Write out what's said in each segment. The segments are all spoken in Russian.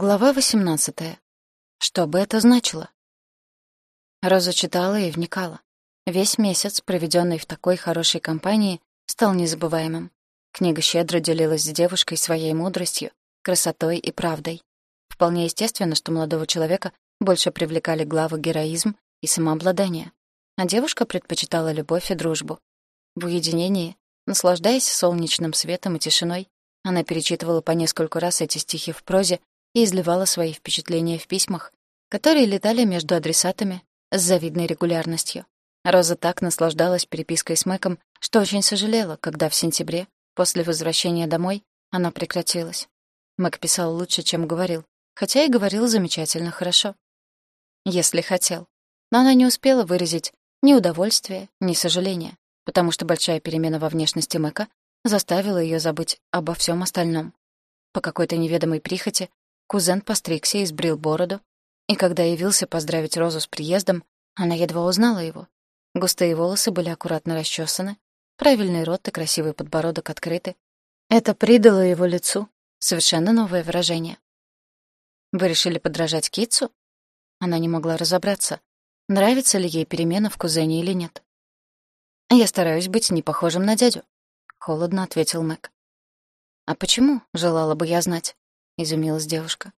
Глава 18. Что бы это значило? Роза читала и вникала. Весь месяц, проведенный в такой хорошей компании, стал незабываемым. Книга щедро делилась с девушкой своей мудростью, красотой и правдой. Вполне естественно, что молодого человека больше привлекали главы героизм и самообладание, а девушка предпочитала любовь и дружбу. В уединении, наслаждаясь солнечным светом и тишиной, она перечитывала по нескольку раз эти стихи в прозе и изливала свои впечатления в письмах, которые летали между адресатами с завидной регулярностью. Роза так наслаждалась перепиской с Мэком, что очень сожалела, когда в сентябре, после возвращения домой, она прекратилась. Мэк писал лучше, чем говорил, хотя и говорил замечательно хорошо. Если хотел. Но она не успела выразить ни удовольствия, ни сожаления, потому что большая перемена во внешности Мэка заставила ее забыть обо всем остальном. По какой-то неведомой прихоти Кузен постригся и сбрил бороду, и когда явился поздравить Розу с приездом, она едва узнала его. Густые волосы были аккуратно расчесаны, правильный рот и красивый подбородок открыты. Это придало его лицу совершенно новое выражение. «Вы решили подражать Китсу?» Она не могла разобраться, нравится ли ей перемена в кузене или нет. «Я стараюсь быть не похожим на дядю», — холодно ответил Мэг. «А почему, желала бы я знать?» — изумилась девушка.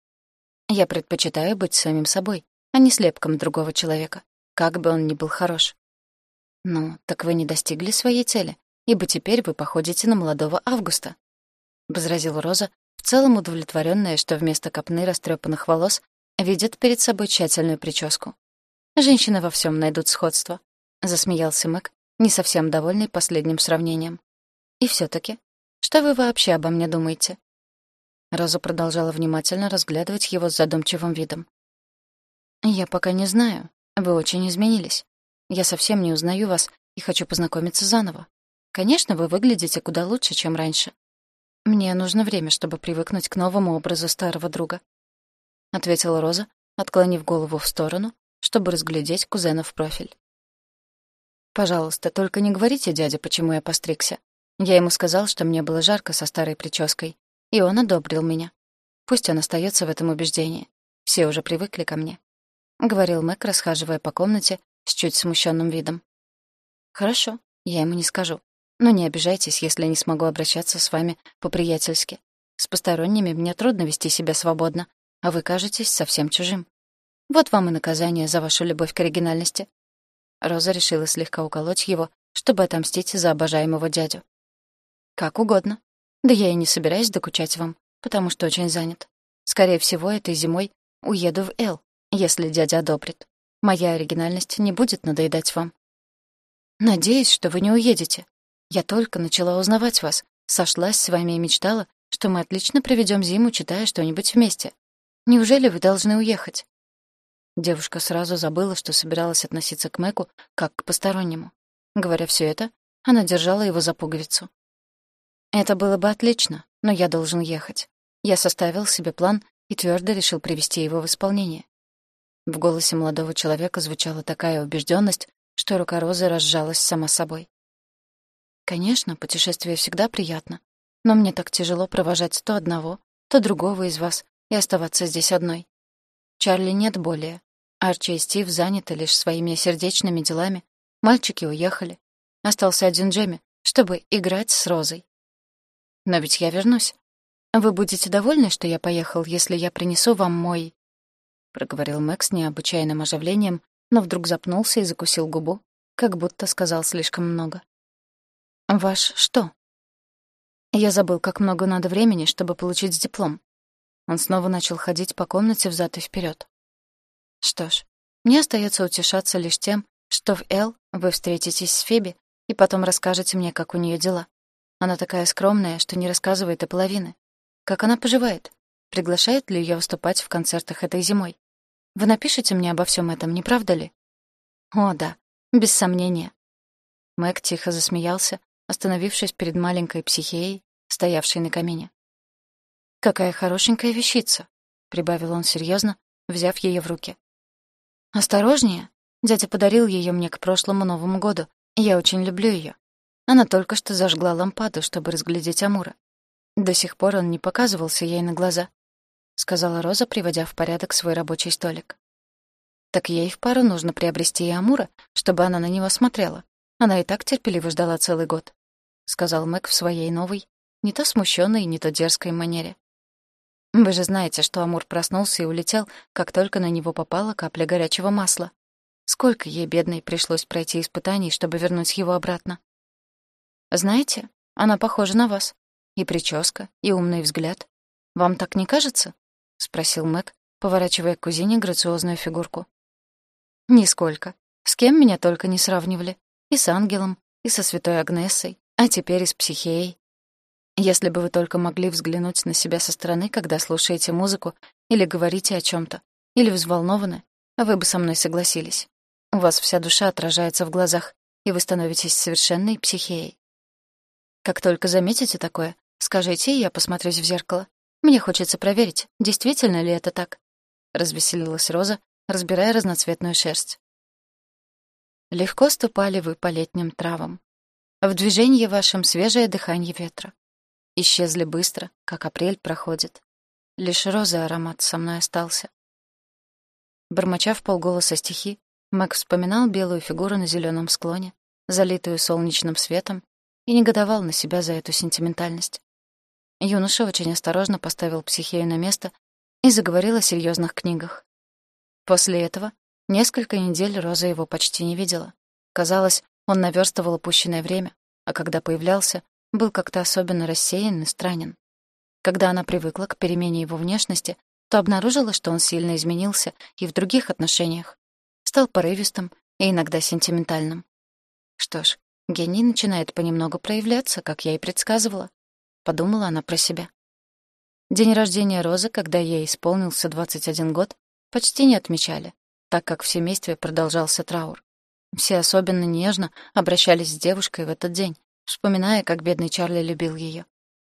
«Я предпочитаю быть самим собой, а не слепком другого человека, как бы он ни был хорош». «Ну, так вы не достигли своей цели, ибо теперь вы походите на молодого Августа», — возразила Роза, в целом удовлетворенная, что вместо копны растрепанных волос видит перед собой тщательную прическу. «Женщины во всем найдут сходство», — засмеялся Мэг, не совсем довольный последним сравнением. «И все таки что вы вообще обо мне думаете?» Роза продолжала внимательно разглядывать его с задумчивым видом. «Я пока не знаю. Вы очень изменились. Я совсем не узнаю вас и хочу познакомиться заново. Конечно, вы выглядите куда лучше, чем раньше. Мне нужно время, чтобы привыкнуть к новому образу старого друга», — ответила Роза, отклонив голову в сторону, чтобы разглядеть кузена в профиль. «Пожалуйста, только не говорите дяде, почему я постригся. Я ему сказал, что мне было жарко со старой прической, и он одобрил меня. Пусть он остается в этом убеждении. Все уже привыкли ко мне. Говорил Мэг, расхаживая по комнате с чуть смущенным видом. Хорошо, я ему не скажу. Но не обижайтесь, если не смогу обращаться с вами по-приятельски. С посторонними мне трудно вести себя свободно, а вы кажетесь совсем чужим. Вот вам и наказание за вашу любовь к оригинальности. Роза решила слегка уколоть его, чтобы отомстить за обожаемого дядю. Как угодно. Да я и не собираюсь докучать вам, потому что очень занят. Скорее всего, этой зимой уеду в Эл, если дядя одобрит. Моя оригинальность не будет надоедать вам. Надеюсь, что вы не уедете. Я только начала узнавать вас, сошлась с вами и мечтала, что мы отлично проведем зиму, читая что-нибудь вместе. Неужели вы должны уехать?» Девушка сразу забыла, что собиралась относиться к Мэку как к постороннему. Говоря все это, она держала его за пуговицу. Это было бы отлично, но я должен ехать. Я составил себе план и твердо решил привести его в исполнение. В голосе молодого человека звучала такая убежденность, что рука Розы разжалась сама собой. Конечно, путешествие всегда приятно, но мне так тяжело провожать то одного, то другого из вас и оставаться здесь одной. Чарли нет более. Арчи и Стив заняты лишь своими сердечными делами. Мальчики уехали. Остался один Джемми, чтобы играть с Розой. Но ведь я вернусь. Вы будете довольны, что я поехал, если я принесу вам мой...» Проговорил Мэкс с необычайным оживлением, но вдруг запнулся и закусил губу, как будто сказал слишком много. «Ваш что?» Я забыл, как много надо времени, чтобы получить диплом. Он снова начал ходить по комнате взад и вперед. Что ж, мне остается утешаться лишь тем, что в Эл вы встретитесь с Фиби и потом расскажете мне, как у нее дела. Она такая скромная, что не рассказывает и половины. Как она поживает? Приглашает ли ее выступать в концертах этой зимой? Вы напишите мне обо всем этом, не правда ли? О, да, без сомнения. Мэг тихо засмеялся, остановившись перед маленькой психеей, стоявшей на камине. «Какая хорошенькая вещица», — прибавил он серьезно, взяв ее в руки. «Осторожнее. Дядя подарил ее мне к прошлому Новому году, я очень люблю ее. Она только что зажгла лампаду, чтобы разглядеть Амура. До сих пор он не показывался ей на глаза. сказала Роза, приводя в порядок свой рабочий столик. Так ей в пару нужно приобрести и Амура, чтобы она на него смотрела. Она и так терпеливо ждала целый год, сказал Мэг в своей новой, не то смущенной, не то дерзкой манере. Вы же знаете, что Амур проснулся и улетел, как только на него попала капля горячего масла. Сколько ей, бедной, пришлось пройти испытаний, чтобы вернуть его обратно. Знаете, она похожа на вас. И прическа, и умный взгляд. Вам так не кажется? спросил Мэг, поворачивая к кузине грациозную фигурку. Нисколько. С кем меня только не сравнивали. И с ангелом, и со святой Агнессой, а теперь и с психеей. Если бы вы только могли взглянуть на себя со стороны, когда слушаете музыку или говорите о чем то или взволнованы, вы бы со мной согласились. У вас вся душа отражается в глазах, и вы становитесь совершенной психеей. Как только заметите такое, скажите, и я посмотрюсь в зеркало. Мне хочется проверить, действительно ли это так. Развеселилась Роза, разбирая разноцветную шерсть. Легко ступали вы по летним травам. В движении вашем свежее дыхание ветра. Исчезли быстро, как апрель проходит. Лишь роза аромат со мной остался. Бормоча в полголоса стихи, Мэг вспоминал белую фигуру на зеленом склоне, залитую солнечным светом, и негодовал на себя за эту сентиментальность. Юноша очень осторожно поставил психею на место и заговорил о серьезных книгах. После этого несколько недель Роза его почти не видела. Казалось, он наверстывал упущенное время, а когда появлялся, был как-то особенно рассеян и странен. Когда она привыкла к перемене его внешности, то обнаружила, что он сильно изменился и в других отношениях. Стал порывистым и иногда сентиментальным. Что ж, гений начинает понемногу проявляться, как я и предсказывала. Подумала она про себя. День рождения Розы, когда ей исполнился 21 год, почти не отмечали, так как в семействе продолжался траур. Все особенно нежно обращались с девушкой в этот день, вспоминая, как бедный Чарли любил ее.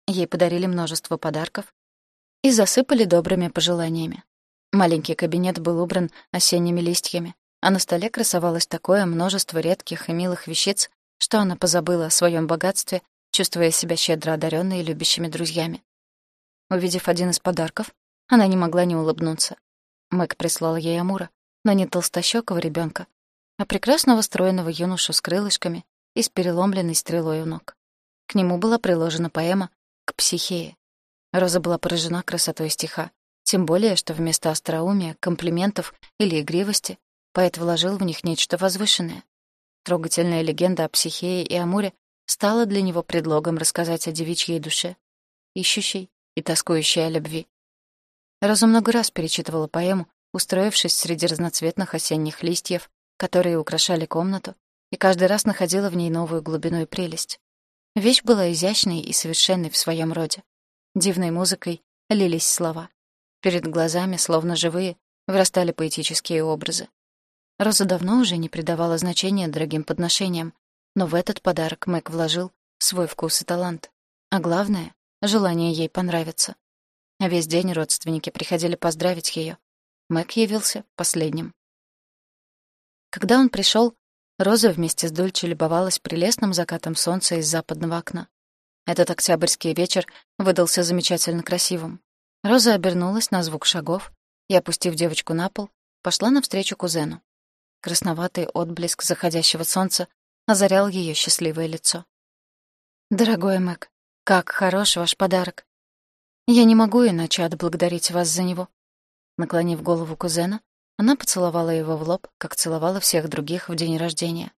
Ей подарили множество подарков и засыпали добрыми пожеланиями. Маленький кабинет был убран осенними листьями, а на столе красовалось такое множество редких и милых вещиц, что она позабыла о своем богатстве, чувствуя себя щедро одаренной и любящими друзьями. Увидев один из подарков, она не могла не улыбнуться. Мэг прислал ей Амура, но не толстощёкого ребенка, а прекрасного стройного юношу с крылышками и с переломленной стрелой у ног. К нему была приложена поэма «К психее». Роза была поражена красотой стиха, тем более, что вместо остроумия, комплиментов или игривости поэт вложил в них нечто возвышенное. Трогательная легенда о психее и Амуре стала для него предлогом рассказать о девичьей душе, ищущей и тоскующей о любви. Роза много раз перечитывала поэму, устроившись среди разноцветных осенних листьев, которые украшали комнату, и каждый раз находила в ней новую глубину и прелесть. Вещь была изящной и совершенной в своем роде. Дивной музыкой лились слова. Перед глазами, словно живые, вырастали поэтические образы. Роза давно уже не придавала значения дорогим подношениям, но в этот подарок Мэг вложил свой вкус и талант. А главное — желание ей понравиться. А весь день родственники приходили поздравить ее. Мэг явился последним. Когда он пришел, Роза вместе с Дульче любовалась прелестным закатом солнца из западного окна. Этот октябрьский вечер выдался замечательно красивым. Роза обернулась на звук шагов и, опустив девочку на пол, пошла навстречу кузену. Красноватый отблеск заходящего солнца озарял ее счастливое лицо. «Дорогой Мэг, как хорош ваш подарок! Я не могу иначе отблагодарить вас за него». Наклонив голову кузена, она поцеловала его в лоб, как целовала всех других в день рождения.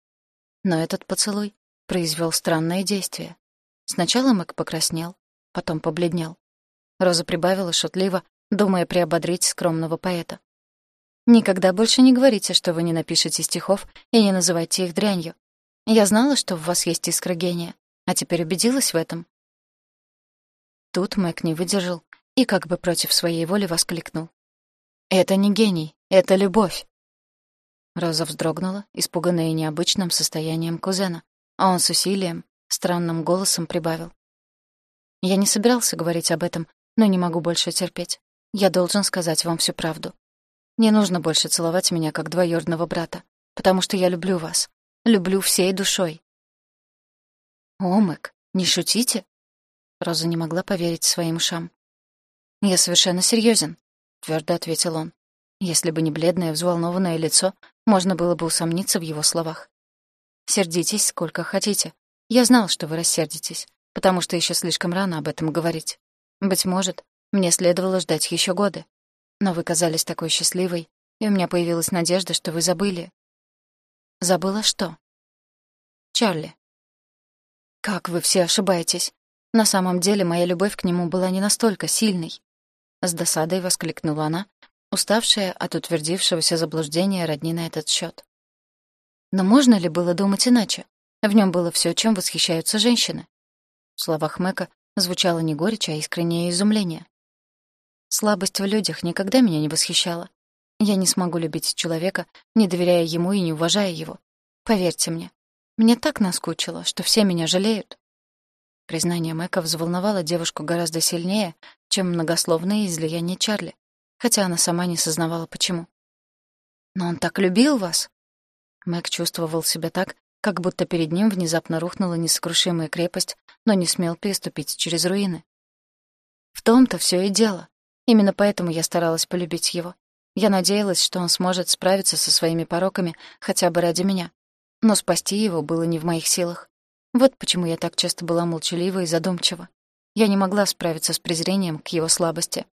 Но этот поцелуй произвел странное действие. Сначала Мэг покраснел, потом побледнел. Роза прибавила шутливо, думая приободрить скромного поэта. «Никогда больше не говорите, что вы не напишете стихов и не называйте их дрянью. Я знала, что в вас есть искра гения, а теперь убедилась в этом. Тут Мэг не выдержал и как бы против своей воли воскликнул. «Это не гений, это любовь!» Роза вздрогнула, испуганная необычным состоянием кузена, а он с усилием, странным голосом прибавил. «Я не собирался говорить об этом, но не могу больше терпеть. Я должен сказать вам всю правду. Не нужно больше целовать меня как двоюродного брата, потому что я люблю вас. Люблю всей душой». «О, Мэг, не шутите?» Роза не могла поверить своим ушам. «Я совершенно серьезен. твердо ответил он. Если бы не бледное, взволнованное лицо, можно было бы усомниться в его словах. «Сердитесь сколько хотите. Я знал, что вы рассердитесь, потому что еще слишком рано об этом говорить. Быть может, мне следовало ждать еще годы. Но вы казались такой счастливой, и у меня появилась надежда, что вы забыли. Забыла что? Чарли. Как вы все ошибаетесь. На самом деле моя любовь к нему была не настолько сильной. С досадой воскликнула она, уставшая от утвердившегося заблуждения родни на этот счет. Но можно ли было думать иначе? В нем было все, чем восхищаются женщины. В словах Мэка звучало не горечь, а искреннее изумление. Слабость в людях никогда меня не восхищала. Я не смогу любить человека, не доверяя ему и не уважая его. Поверьте мне, мне так наскучило, что все меня жалеют. Признание Мэка взволновало девушку гораздо сильнее, чем многословные излияния Чарли, хотя она сама не сознавала, почему. «Но он так любил вас!» Мэг чувствовал себя так, как будто перед ним внезапно рухнула несокрушимая крепость, но не смел переступить через руины. В том-то все и дело. Именно поэтому я старалась полюбить его. Я надеялась, что он сможет справиться со своими пороками хотя бы ради меня. Но спасти его было не в моих силах. Вот почему я так часто была молчалива и задумчива. Я не могла справиться с презрением к его слабости.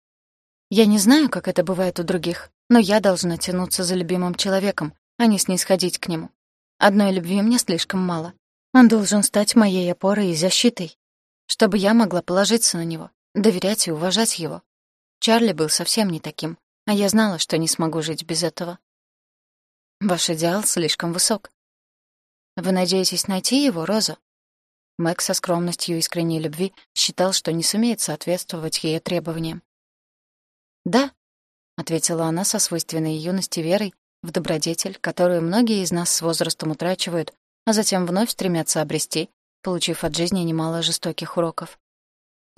Я не знаю, как это бывает у других, но я должна тянуться за любимым человеком, а не снисходить к нему. Одной любви мне слишком мало. Он должен стать моей опорой и защитой, чтобы я могла положиться на него, доверять и уважать его. Чарли был совсем не таким, а я знала, что не смогу жить без этого. Ваш идеал слишком высок. Вы надеетесь найти его, Роза? Мэг со скромностью искренней любви считал, что не сумеет соответствовать ее требованиям. «Да», — ответила она со свойственной юности верой в добродетель, которую многие из нас с возрастом утрачивают, а затем вновь стремятся обрести, получив от жизни немало жестоких уроков.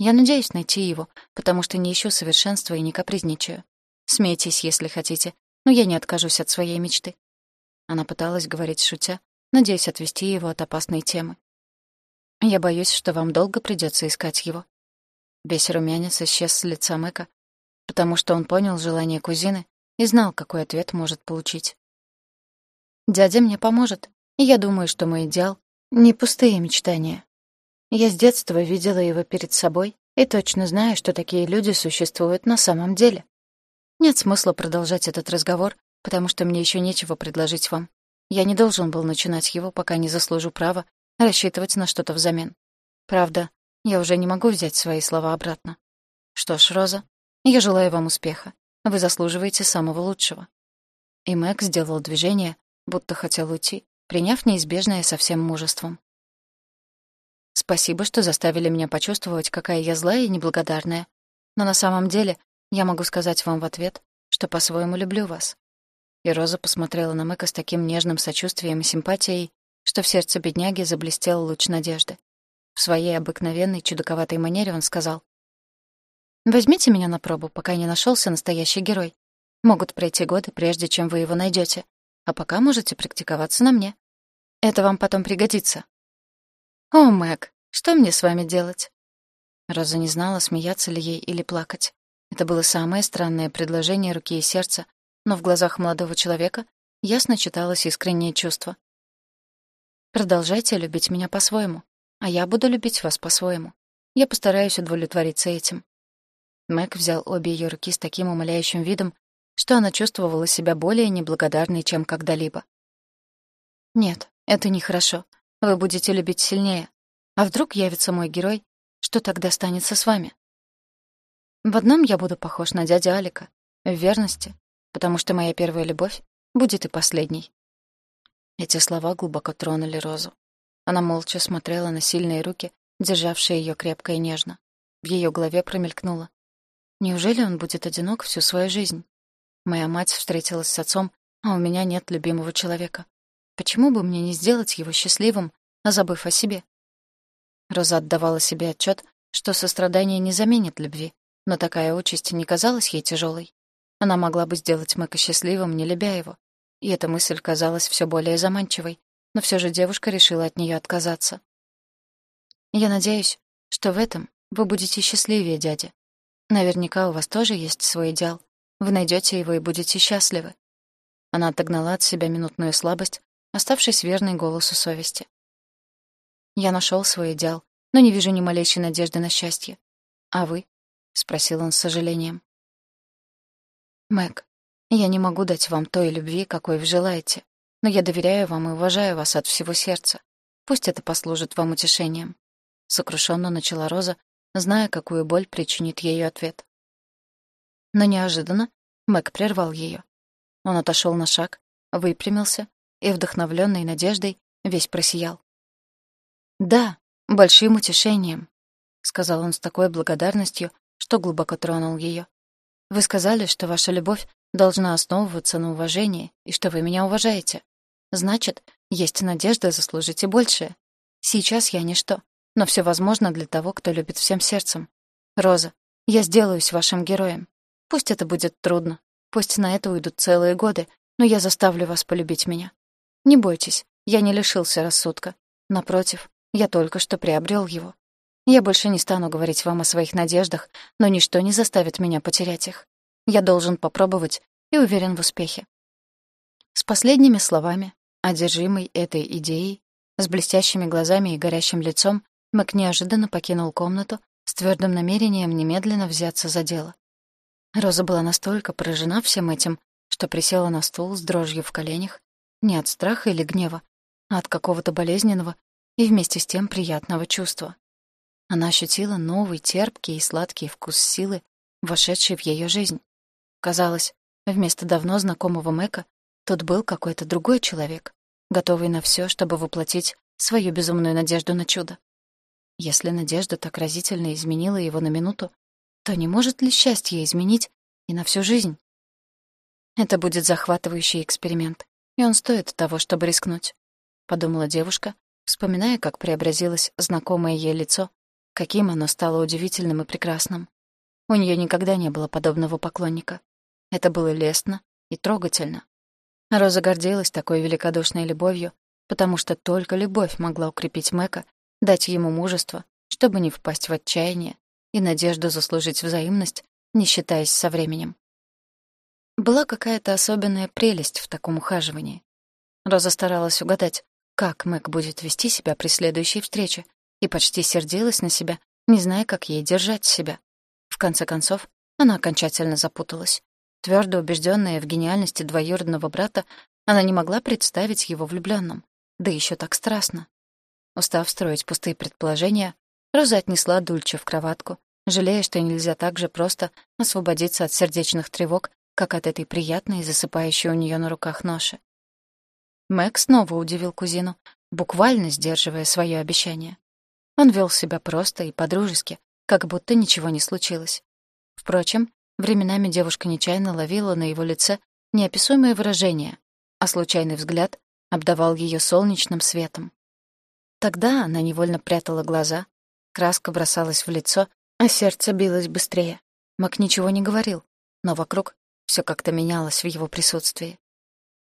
Я надеюсь найти его, потому что не ищу совершенства и не капризничаю. Смейтесь, если хотите, но я не откажусь от своей мечты. Она пыталась говорить шутя, надеясь отвести его от опасной темы. Я боюсь, что вам долго придется искать его. Весь румянец исчез с лица Мэка, потому что он понял желание кузины и знал, какой ответ может получить. «Дядя мне поможет, и я думаю, что мой идеал — не пустые мечтания. Я с детства видела его перед собой и точно знаю, что такие люди существуют на самом деле. Нет смысла продолжать этот разговор, потому что мне еще нечего предложить вам. Я не должен был начинать его, пока не заслужу права рассчитывать на что-то взамен. Правда, я уже не могу взять свои слова обратно. Что ж, Роза, я желаю вам успеха. Вы заслуживаете самого лучшего». И Мэг сделал движение, будто хотел уйти, приняв неизбежное со всем мужеством. «Спасибо, что заставили меня почувствовать, какая я злая и неблагодарная. Но на самом деле я могу сказать вам в ответ, что по-своему люблю вас». И Роза посмотрела на Мэка с таким нежным сочувствием и симпатией, что в сердце бедняги заблестел луч надежды. В своей обыкновенной чудаковатой манере он сказал, Возьмите меня на пробу, пока не нашелся настоящий герой. Могут пройти годы, прежде чем вы его найдете, а пока можете практиковаться на мне. Это вам потом пригодится. О, Мэг, что мне с вами делать? Роза не знала, смеяться ли ей или плакать. Это было самое странное предложение руки и сердца, но в глазах молодого человека ясно читалось искреннее чувство. Продолжайте любить меня по-своему, а я буду любить вас по-своему. Я постараюсь удовлетвориться этим. Мэг взял обе ее руки с таким умоляющим видом, что она чувствовала себя более неблагодарной, чем когда-либо. «Нет, это нехорошо. Вы будете любить сильнее. А вдруг явится мой герой, что тогда станется с вами?» В одном я буду похож на дядю Алика, в верности, потому что моя первая любовь будет и последней. Эти слова глубоко тронули Розу. Она молча смотрела на сильные руки, державшие ее крепко и нежно. В ее голове промелькнуло. Неужели он будет одинок всю свою жизнь? Моя мать встретилась с отцом, а у меня нет любимого человека. Почему бы мне не сделать его счастливым, а забыв о себе? Роза отдавала себе отчет, что сострадание не заменит любви, но такая участь не казалась ей тяжелой. Она могла бы сделать Мэка счастливым, не любя его. И эта мысль казалась все более заманчивой, но все же девушка решила от нее отказаться. «Я надеюсь, что в этом вы будете счастливее, дядя», Наверняка у вас тоже есть свой идеал. вы найдете его и будете счастливы. Она отогнала от себя минутную слабость, оставшись верной голосу совести. Я нашел свой идеал, но не вижу ни малейшей надежды на счастье. А вы? спросил он с сожалением. Мэг, я не могу дать вам той любви, какой вы желаете, но я доверяю вам и уважаю вас от всего сердца. Пусть это послужит вам утешением. Сокрушенно начала Роза, зная, какую боль причинит ее ответ. Но неожиданно Мэг прервал ее. Он отошел на шаг, выпрямился и, вдохновленный надеждой, весь просиял. «Да, большим утешением», — сказал он с такой благодарностью, что глубоко тронул ее. «Вы сказали, что ваша любовь должна основываться на уважении и что вы меня уважаете. Значит, есть надежда заслужить и большее. Сейчас я ничто, но все возможно для того, кто любит всем сердцем. Роза, я сделаюсь вашим героем. Пусть это будет трудно, пусть на это уйдут целые годы, но я заставлю вас полюбить меня. Не бойтесь, я не лишился рассудка. Напротив, я только что приобрел его. Я больше не стану говорить вам о своих надеждах, но ничто не заставит меня потерять их. Я должен попробовать и уверен в успехе. С последними словами, одержимый этой идеей, с блестящими глазами и горящим лицом, Мак неожиданно покинул комнату с твердым намерением немедленно взяться за дело. Роза была настолько поражена всем этим, что присела на стул с дрожью в коленях, не от страха или гнева, а от какого-то болезненного и вместе с тем приятного чувства. Она ощутила новый терпкий и сладкий вкус силы, вошедший в ее жизнь. Казалось, вместо давно знакомого Мэка тут был какой-то другой человек, готовый на все, чтобы воплотить свою безумную надежду на чудо. Если надежда так разительно изменила его на минуту, то не может ли счастье изменить и на всю жизнь? Это будет захватывающий эксперимент, он стоит того, чтобы рискнуть, — подумала девушка, вспоминая, как преобразилось знакомое ей лицо, каким оно стало удивительным и прекрасным. У нее никогда не было подобного поклонника. Это было лестно и трогательно. Роза гордилась такой великодушной любовью, потому что только любовь могла укрепить Мэка, дать ему мужество, чтобы не впасть в отчаяние и надежду заслужить взаимность, не считаясь со временем. Была какая-то особенная прелесть в таком ухаживании. Роза старалась угадать, как Мэг будет вести себя при следующей встрече, и почти сердилась на себя, не зная, как ей держать себя. В конце концов, она окончательно запуталась. Твердо убежденная в гениальности двоюродного брата, она не могла представить его влюбленным, да еще так страстно. Устав строить пустые предположения, Роза отнесла Дульче в кроватку, жалея, что нельзя так же просто освободиться от сердечных тревог, как от этой приятной, засыпающей у нее на руках ноши. Мэг снова удивил кузину, буквально сдерживая свое обещание. Он вел себя просто и подружески, как будто ничего не случилось. Впрочем, временами девушка нечаянно ловила на его лице неописуемое выражение, а случайный взгляд обдавал ее солнечным светом. Тогда она невольно прятала глаза, Краска бросалась в лицо, а сердце билось быстрее. Мак ничего не говорил, но вокруг все как-то менялось в его присутствии.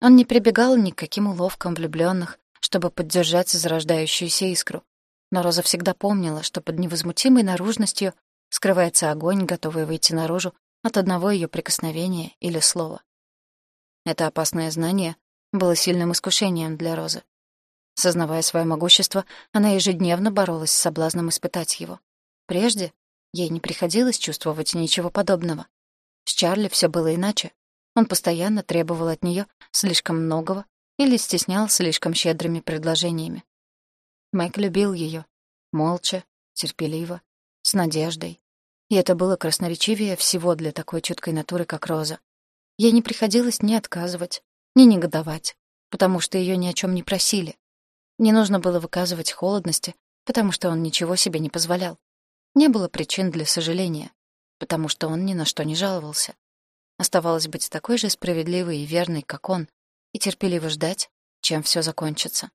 Он не прибегал ни к каким уловкам влюбленных, чтобы поддержать зарождающуюся искру. Но Роза всегда помнила, что под невозмутимой наружностью скрывается огонь, готовый выйти наружу от одного ее прикосновения или слова. Это опасное знание было сильным искушением для Розы. Сознавая свое могущество, она ежедневно боролась с соблазном испытать его. Прежде ей не приходилось чувствовать ничего подобного. С Чарли все было иначе. Он постоянно требовал от нее слишком многого или стеснял слишком щедрыми предложениями. Майк любил ее, молча, терпеливо, с надеждой. И это было красноречивее всего для такой чуткой натуры, как Роза. Ей не приходилось ни отказывать, ни негодовать, потому что ее ни о чем не просили. Не нужно было выказывать холодности, потому что он ничего себе не позволял. Не было причин для сожаления, потому что он ни на что не жаловался. Оставалось быть такой же справедливой и верной, как он, и терпеливо ждать, чем все закончится.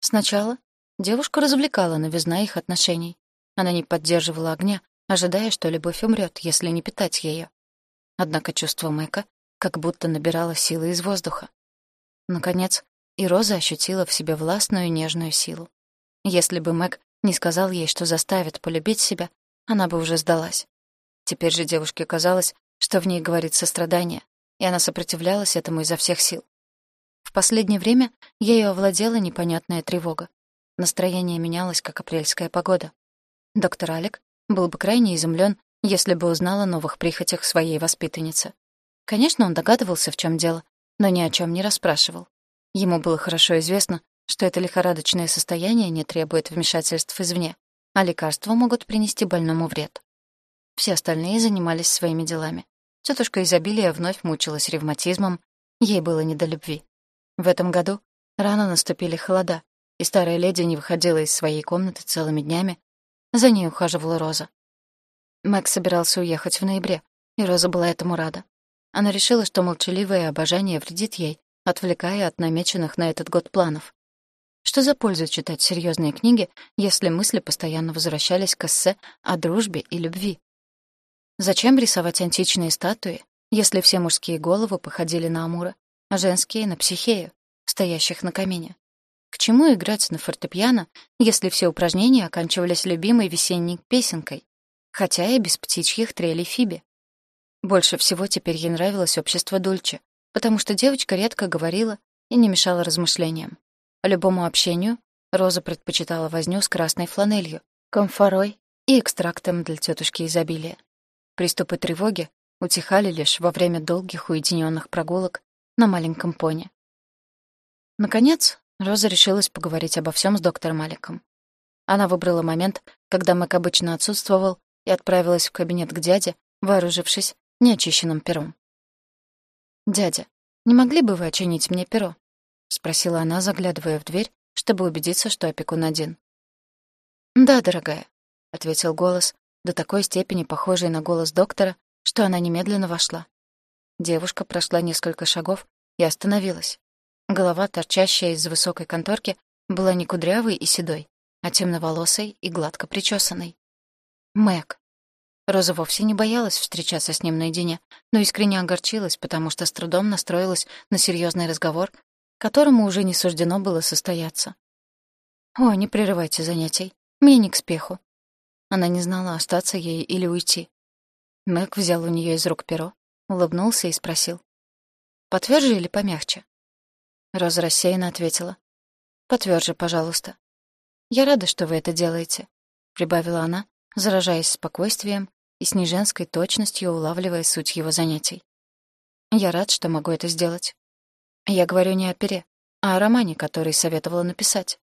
Сначала девушку развлекала новизна их отношений. Она не поддерживала огня, ожидая, что любовь умрет, если не питать ее. Однако чувство Мэка как будто набирало силы из воздуха. Наконец, и Роза ощутила в себе властную нежную силу. Если бы Мэг не сказал ей, что заставит полюбить себя, она бы уже сдалась. Теперь же девушке казалось, что в ней говорит сострадание, и она сопротивлялась этому изо всех сил. В последнее время ею овладела непонятная тревога. Настроение менялось, как апрельская погода. Доктор Алик был бы крайне изумлен, если бы узнал о новых прихотях своей воспитанницы. Конечно, он догадывался, в чем дело, но ни о чем не расспрашивал. Ему было хорошо известно, что это лихорадочное состояние не требует вмешательств извне, а лекарства могут принести больному вред. Все остальные занимались своими делами. Тетушка Изобилия вновь мучилась ревматизмом, ей было не до любви. В этом году рано наступили холода, и старая леди не выходила из своей комнаты целыми днями. За ней ухаживала Роза. Мэг собирался уехать в ноябре, и Роза была этому рада. Она решила, что молчаливое обожание вредит ей, отвлекая от намеченных на этот год планов. Что за пользу читать серьезные книги, если мысли постоянно возвращались к эссе о дружбе и любви? Зачем рисовать античные статуи, если все мужские головы походили на Амура, а женские — на Психею, стоящих на камине? К чему играть на фортепиано, если все упражнения оканчивались любимой весенней песенкой, хотя и без птичьих трелей Фиби? Больше всего теперь ей нравилось общество Дульче, потому что девочка редко говорила и не мешала размышлениям. Любому общению Роза предпочитала возню с красной фланелью, комфорой и экстрактом для тетушки изобилия. Приступы тревоги утихали лишь во время долгих уединенных прогулок на маленьком пони. Наконец, Роза решилась поговорить обо всем с доктором Аликом. Она выбрала момент, когда Мэг обычно отсутствовал, и отправилась в кабинет к дяде, вооружившись неочищенным пером. «Дядя, не могли бы вы очинить мне перо?» — спросила она, заглядывая в дверь, чтобы убедиться, что опекун один. «Да, дорогая», — ответил голос, до такой степени похожий на голос доктора, что она немедленно вошла. Девушка прошла несколько шагов и остановилась. Голова, торчащая из высокой конторки, была не кудрявой и седой, а темноволосой и гладко причесанной. Мэг. Роза вовсе не боялась встречаться с ним наедине, но искренне огорчилась, потому что с трудом настроилась на серьезный разговор, которому уже не суждено было состояться. «О, не прерывайте занятий. Мне не к спеху». Она не знала, остаться ей или уйти. Мэг взял у нее из рук перо, улыбнулся и спросил. «Потвёрже или помягче?» Роза рассеянно ответила. «Потвёрже, пожалуйста». «Я рада, что вы это делаете», — прибавила она, заражаясь спокойствием и с неженской точностью улавливая суть его занятий. «Я рад, что могу это сделать. Я говорю не о пере, а о романе, который советовала написать».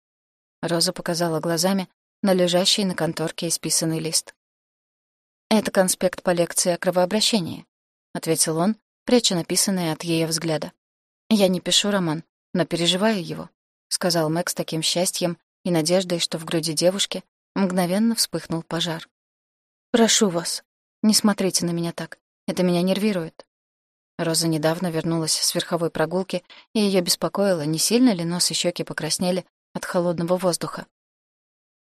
Роза показала глазами на лежащий на конторке исписанный лист. «Это конспект по лекции о кровообращении», — ответил он, пряча написанное от ее взгляда. «Я не пишу роман, но переживаю его», — сказал Мэг с таким счастьем и надеждой, что в груди девушки мгновенно вспыхнул пожар. «Прошу вас, не смотрите на меня так. Это меня нервирует». Роза недавно вернулась с верховой прогулки, и ее беспокоило, не сильно ли нос и щеки покраснели от холодного воздуха.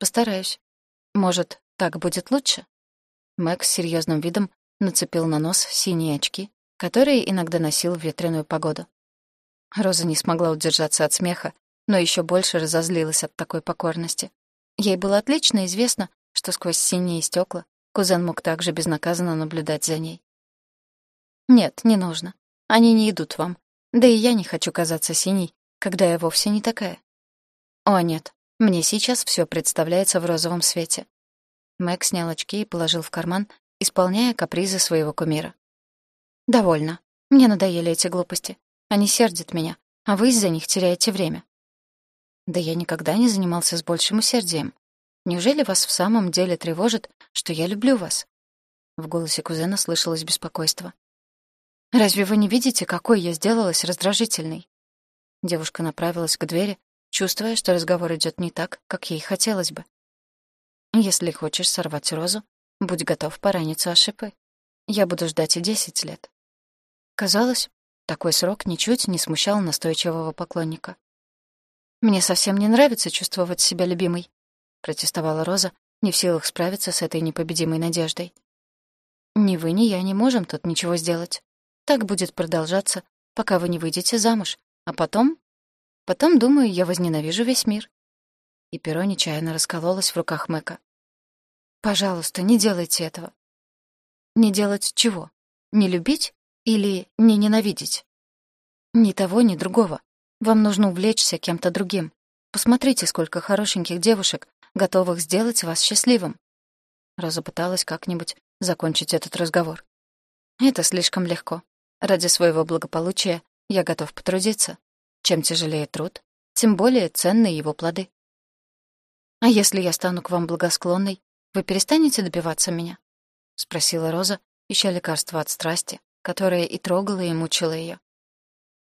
«Постараюсь. Может, так будет лучше?» Мэг с серьезным видом нацепил на нос синие очки, которые иногда носил в ветреную погоду. Роза не смогла удержаться от смеха, но еще больше разозлилась от такой покорности. Ей было отлично известно, что сквозь синие стекла кузен мог также безнаказанно наблюдать за ней. «Нет, не нужно. Они не идут вам. Да и я не хочу казаться синей, когда я вовсе не такая. О, нет, мне сейчас все представляется в розовом свете». Мэг снял очки и положил в карман, исполняя капризы своего кумира. «Довольно. Мне надоели эти глупости. Они сердят меня, а вы из-за них теряете время. Да я никогда не занимался с большим усердием. Неужели вас в самом деле тревожит, что я люблю вас?» В голосе кузена слышалось беспокойство. «Разве вы не видите, какой я сделалась раздражительной?» Девушка направилась к двери, чувствуя, что разговор идет не так, как ей хотелось бы. «Если хочешь сорвать розу, будь готов пораниться о шипы. Я буду ждать и десять лет». Казалось, такой срок ничуть не смущал настойчивого поклонника. «Мне совсем не нравится чувствовать себя любимой», — протестовала Роза, не в силах справиться с этой непобедимой надеждой. «Ни вы, ни я не можем тут ничего сделать. Так будет продолжаться, пока вы не выйдете замуж, а потом... Потом, думаю, я возненавижу весь мир». И перо нечаянно раскололось в руках Мэка. «Пожалуйста, не делайте этого». «Не делать чего?» Не любить или не ненавидеть? Ни того, ни другого. Вам нужно увлечься кем-то другим. Посмотрите, сколько хорошеньких девушек, готовых сделать вас счастливым. Роза пыталась как-нибудь закончить этот разговор. Это слишком легко. Ради своего благополучия я готов потрудиться. Чем тяжелее труд, тем более ценны его плоды. «А если я стану к вам благосклонной, вы перестанете добиваться меня?» — спросила Роза, ища лекарство от страсти, которое и трогало и мучило ее.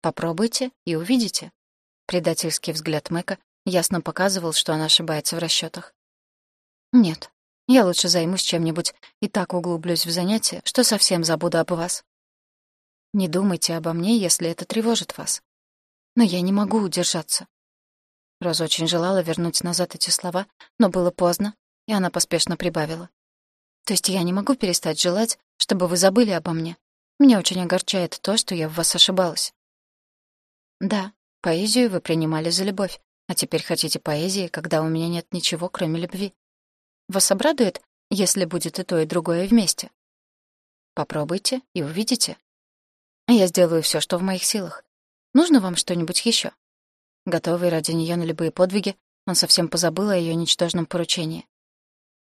«Попробуйте и увидите». Предательский взгляд Мэка ясно показывал, что она ошибается в расчетах. «Нет, я лучше займусь чем-нибудь и так углублюсь в занятия, что совсем забуду об вас. Не думайте обо мне, если это тревожит вас. Но я не могу удержаться. Роза очень желала вернуть назад эти слова, но было поздно, и она поспешно прибавила. То есть я не могу перестать желать, чтобы вы забыли обо мне. Меня очень огорчает то, что я в вас ошибалась. Да, поэзию вы принимали за любовь, а теперь хотите поэзии, когда у меня нет ничего, кроме любви. Вас обрадует, если будет и то, и другое вместе? Попробуйте и увидите. Я сделаю все, что в моих силах. Нужно вам что-нибудь еще? Готовый ради нее на любые подвиги, он совсем позабыл о ее ничтожном поручении.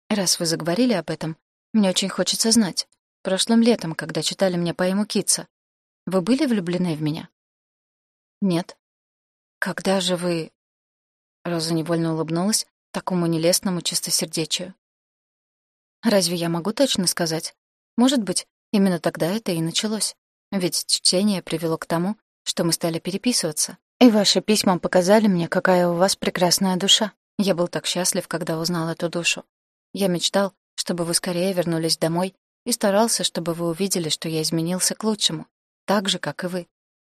«Раз вы заговорили об этом, мне очень хочется знать. Прошлым летом, когда читали мне поэму Китса, вы были влюблены в меня?» «Нет». «Когда же вы...» Роза невольно улыбнулась такому нелестному чистосердечию. «Разве я могу точно сказать? Может быть, именно тогда это и началось. Ведь чтение привело к тому, что мы стали переписываться. И ваши письма показали мне, какая у вас прекрасная душа. Я был так счастлив, когда узнал эту душу. Я мечтал, чтобы вы скорее вернулись домой, и старался, чтобы вы увидели, что я изменился к лучшему, так же, как и вы.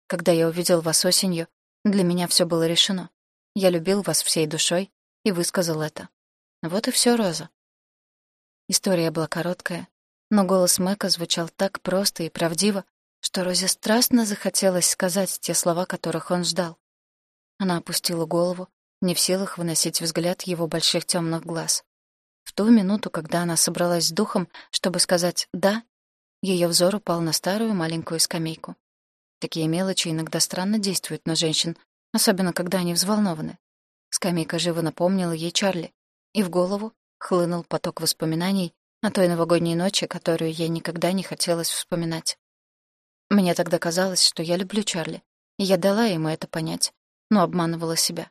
Когда я увидел вас осенью, для меня все было решено. Я любил вас всей душой и высказал это. Вот и все, Роза. История была короткая, но голос Мэка звучал так просто и правдиво, что Розе страстно захотелось сказать те слова, которых он ждал. Она опустила голову, не в силах выносить взгляд его больших темных глаз. В ту минуту, когда она собралась с духом, чтобы сказать «да», ее взор упал на старую маленькую скамейку. Такие мелочи иногда странно действуют на женщин, особенно когда они взволнованы. Скамейка живо напомнила ей Чарли, и в голову хлынул поток воспоминаний о той новогодней ночи, которую ей никогда не хотелось вспоминать. Мне тогда казалось, что я люблю Чарли, и я дала ему это понять, но обманывала себя.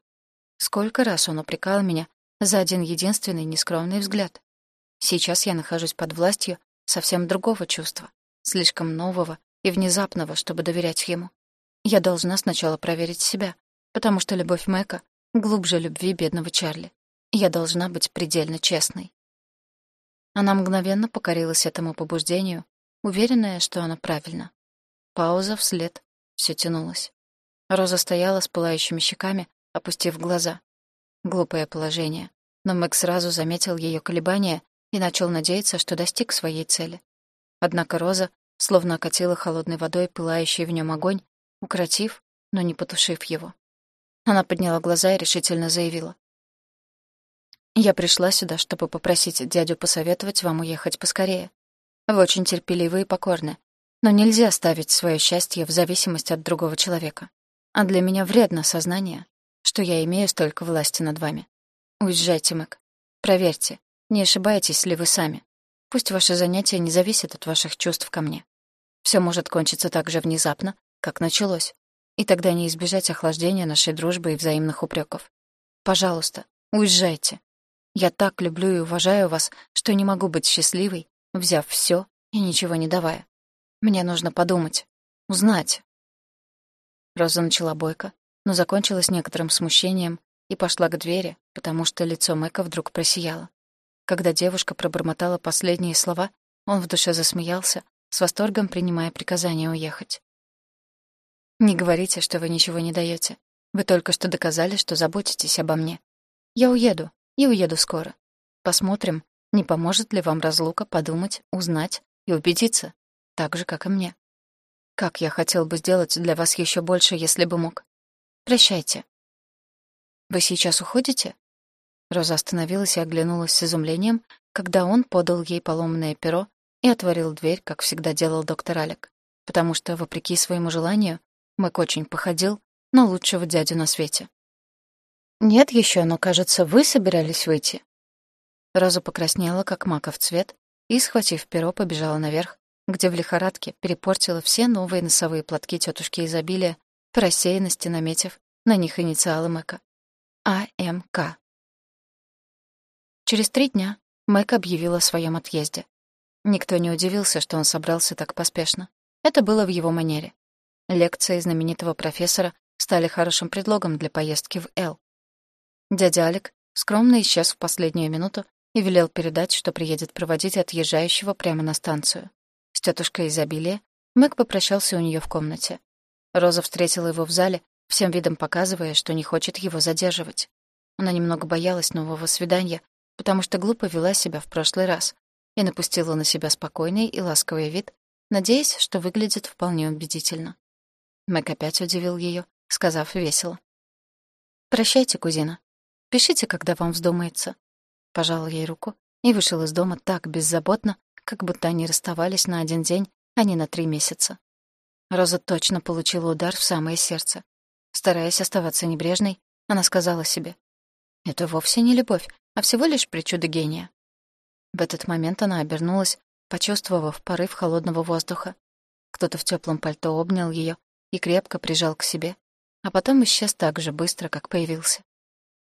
Сколько раз он упрекал меня за один единственный нескромный взгляд. Сейчас я нахожусь под властью совсем другого чувства, слишком нового и внезапного, чтобы доверять ему. Я должна сначала проверить себя, потому что любовь Мэка глубже любви бедного Чарли. Я должна быть предельно честной. Она мгновенно покорилась этому побуждению, уверенная, что она правильно. Пауза вслед. Все тянулось. Роза стояла с пылающими щеками, опустив глаза. Глупое положение. Но Мэг сразу заметил ее колебания и начал надеяться, что достиг своей цели. Однако Роза словно окатила холодной водой пылающий в нем огонь, укротив, но не потушив его. Она подняла глаза и решительно заявила. «Я пришла сюда, чтобы попросить дядю посоветовать вам уехать поскорее. Вы очень терпеливы и покорны, но нельзя ставить свое счастье в зависимость от другого человека. А для меня вредно сознание, что я имею столько власти над вами. Уезжайте, Мэг. Проверьте, не ошибаетесь ли вы сами. Пусть ваше занятие не зависит от ваших чувств ко мне. Все может кончиться так же внезапно, как началось, и тогда не избежать охлаждения нашей дружбы и взаимных упреков. Пожалуйста, уезжайте. Я так люблю и уважаю вас, что не могу быть счастливой, взяв все и ничего не давая. Мне нужно подумать, узнать. Роза начала бойко, но закончила с некоторым смущением и пошла к двери, потому что лицо Мэка вдруг просияло. Когда девушка пробормотала последние слова, он в душе засмеялся, с восторгом принимая приказание уехать. «Не говорите, что вы ничего не даете. Вы только что доказали, что заботитесь обо мне. Я уеду, и уеду скоро. Посмотрим, не поможет ли вам разлука подумать, узнать и убедиться, так же, как и мне. Как я хотел бы сделать для вас еще больше, если бы мог. Прощайте. Вы сейчас уходите? Роза остановилась и оглянулась с изумлением, когда он подал ей поломанное перо и отворил дверь, как всегда делал доктор Алек, потому что, вопреки своему желанию, Мэг очень походил на лучшего дядю на свете. «Нет еще, но, кажется, вы собирались выйти». Роза покраснела, как маков цвет, и, схватив перо, побежала наверх, где в лихорадке перепортила все новые носовые платки тетушки изобилия, по рассеянности наметив на них инициалы Мэка. АМК. Через три дня Мэг объявил о своем отъезде. Никто не удивился, что он собрался так поспешно. Это было в его манере. Лекции знаменитого профессора стали хорошим предлогом для поездки в Эл. Дядя Алик скромно исчез в последнюю минуту и велел передать, что приедет проводить отъезжающего прямо на станцию. С тетушкой изобилия Мэг попрощался у нее в комнате. Роза встретила его в зале, всем видом показывая, что не хочет его задерживать. Она немного боялась нового свидания, потому что глупо вела себя в прошлый раз и напустила на себя спокойный и ласковый вид, надеясь, что выглядит вполне убедительно. Мэг опять удивил ее, сказав весело. «Прощайте, кузина. Пишите, когда вам вздумается». Пожал ей руку и вышел из дома так беззаботно, как будто они расставались на один день, а не на три месяца. Роза точно получила удар в самое сердце. Стараясь оставаться небрежной, она сказала себе, «Это вовсе не любовь, а всего лишь причуда гения». В этот момент она обернулась, почувствовав порыв холодного воздуха. Кто-то в теплом пальто обнял ее и крепко прижал к себе, а потом исчез так же быстро, как появился.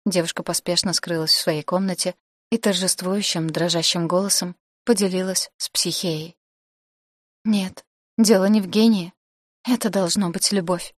Девушка поспешно скрылась в своей комнате и торжествующим, дрожащим голосом поделилась с психеей. «Нет, дело не в гении. Это должно быть любовь.